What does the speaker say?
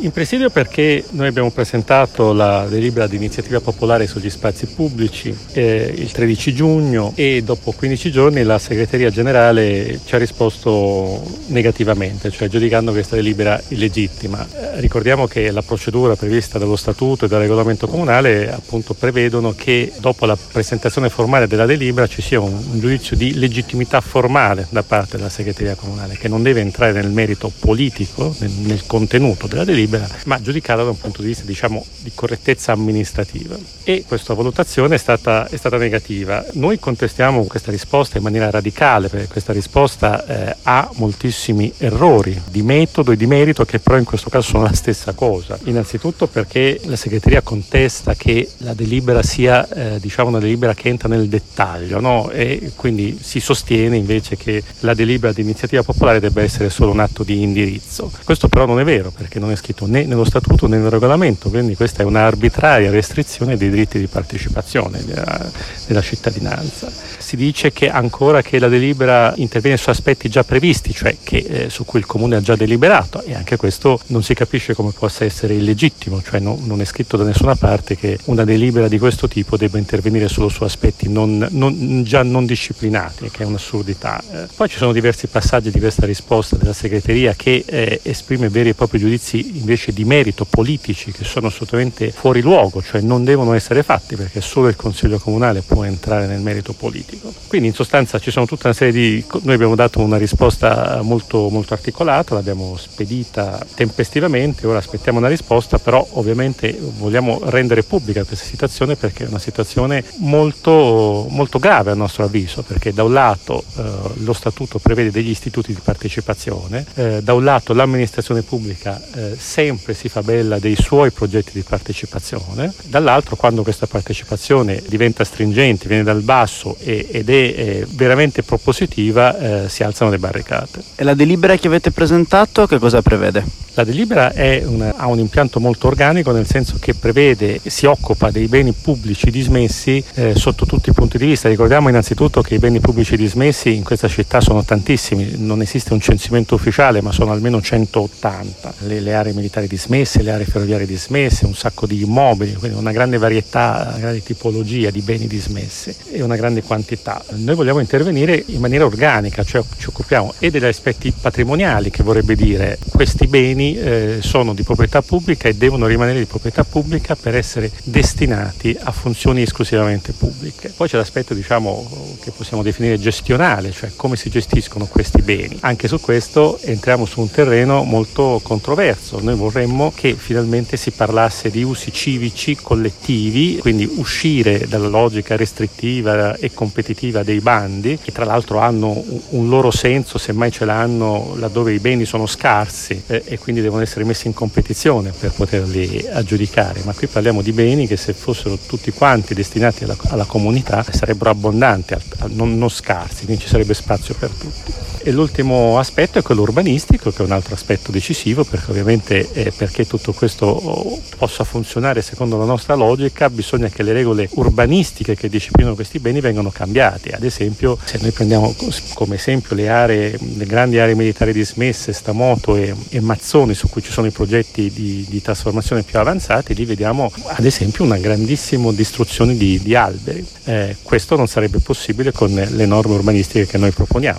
In presidio perché noi abbiamo presentato la delibera di iniziativa popolare sugli spazi pubblici eh, il 13 giugno e dopo 15 giorni la segreteria generale ci ha risposto negativamente, cioè giudicando questa delibera illegittima. Eh, ricordiamo che la procedura prevista dallo statuto e dal regolamento comunale appunto prevedono che dopo la presentazione formale della delibera ci sia un, un giudizio di legittimità formale da parte della segreteria comunale che non deve entrare nel merito politico, nel, nel contenuto della delibera libera, ma giudicata da un punto di vista diciamo, di correttezza amministrativa. E questa valutazione è stata, è stata, negativa. Noi contestiamo questa risposta in maniera radicale, perché questa risposta eh, ha moltissimi errori di metodo e di merito, che però in questo caso sono la stessa cosa. Innanzitutto perché la segreteria contesta che la delibera sia eh, diciamo una delibera che entra nel dettaglio, no? e quindi si sostiene invece che la delibera di iniziativa popolare debba essere solo un atto di indirizzo. Questo però non è vero, perché non è scritto né nello statuto né nel regolamento, quindi questa è un'arbitraria restrizione dei diritti di partecipazione della, della cittadinanza. Si dice che ancora che la delibera interviene su aspetti già previsti, cioè che, eh, su cui il comune ha già deliberato e anche questo non si capisce come possa essere illegittimo, cioè no, non è scritto da nessuna parte che una delibera di questo tipo debba intervenire solo su aspetti non, non, già non disciplinati, che è un'assurdità. Eh, poi ci sono diversi passaggi di questa risposta della segreteria che eh, esprime veri e propri giudizi invece di merito politici che sono assolutamente fuori luogo, cioè non devono essere fatti perché solo il Consiglio Comunale può entrare nel merito politico. Quindi in sostanza ci sono tutta una serie di... noi abbiamo dato una risposta molto, molto articolata, l'abbiamo spedita tempestivamente, ora aspettiamo una risposta, però ovviamente vogliamo rendere pubblica questa situazione perché è una situazione molto, molto grave a nostro avviso, perché da un lato eh, lo Statuto prevede degli istituti di partecipazione, eh, da un lato l'amministrazione pubblica eh, sempre si fa bella dei suoi progetti di partecipazione, dall'altro quando questa partecipazione diventa stringente, viene dal basso e, ed è, è, veramente propositiva, eh, si alzano le barricate. E la delibera che avete presentato che cosa prevede? La delibera una, ha un impianto molto organico nel senso che prevede, si occupa dei beni pubblici dismessi eh, sotto tutti i punti di vista. Ricordiamo innanzitutto che i beni pubblici dismessi in questa città sono tantissimi, non esiste un censimento ufficiale ma sono almeno 180. Le, le aree militari dismesse, le aree ferroviarie dismesse, un sacco di immobili, quindi una grande varietà, una grande tipologia di beni dismessi e una grande quantità. Noi vogliamo intervenire in maniera organica, cioè ci occupiamo e degli aspetti patrimoniali, che vorrebbe dire questi beni eh, sono di proprietà pubblica e devono rimanere di proprietà pubblica per essere destinati a funzioni esclusivamente pubbliche. Poi c'è l'aspetto diciamo, che possiamo definire gestionale, cioè come si gestiscono questi beni. Anche su questo entriamo su un terreno molto controverso. Noi vorremmo che finalmente si parlasse di usi civici collettivi, quindi uscire dalla logica restrittiva e competitiva dei bandi, che tra l'altro hanno un loro senso, semmai ce l'hanno laddove i beni sono scarsi eh, e quindi quindi devono essere messi in competizione per poterli aggiudicare, ma qui parliamo di beni che se fossero tutti quanti destinati alla, alla comunità sarebbero abbondanti, non, non scarsi, quindi ci sarebbe spazio per tutti. E l'ultimo aspetto è quello urbanistico, che è un altro aspetto decisivo, perché ovviamente eh, perché tutto questo possa funzionare secondo la nostra logica bisogna che le regole urbanistiche che disciplinano questi beni vengano cambiate. Ad esempio, se noi prendiamo come esempio le aree, le grandi aree militari dismesse, Stamoto e, e Mazzoni, su cui ci sono i progetti di, di, trasformazione più avanzati, lì vediamo ad esempio una grandissima distruzione di, di alberi. Eh, questo non sarebbe possibile con le norme urbanistiche che noi proponiamo.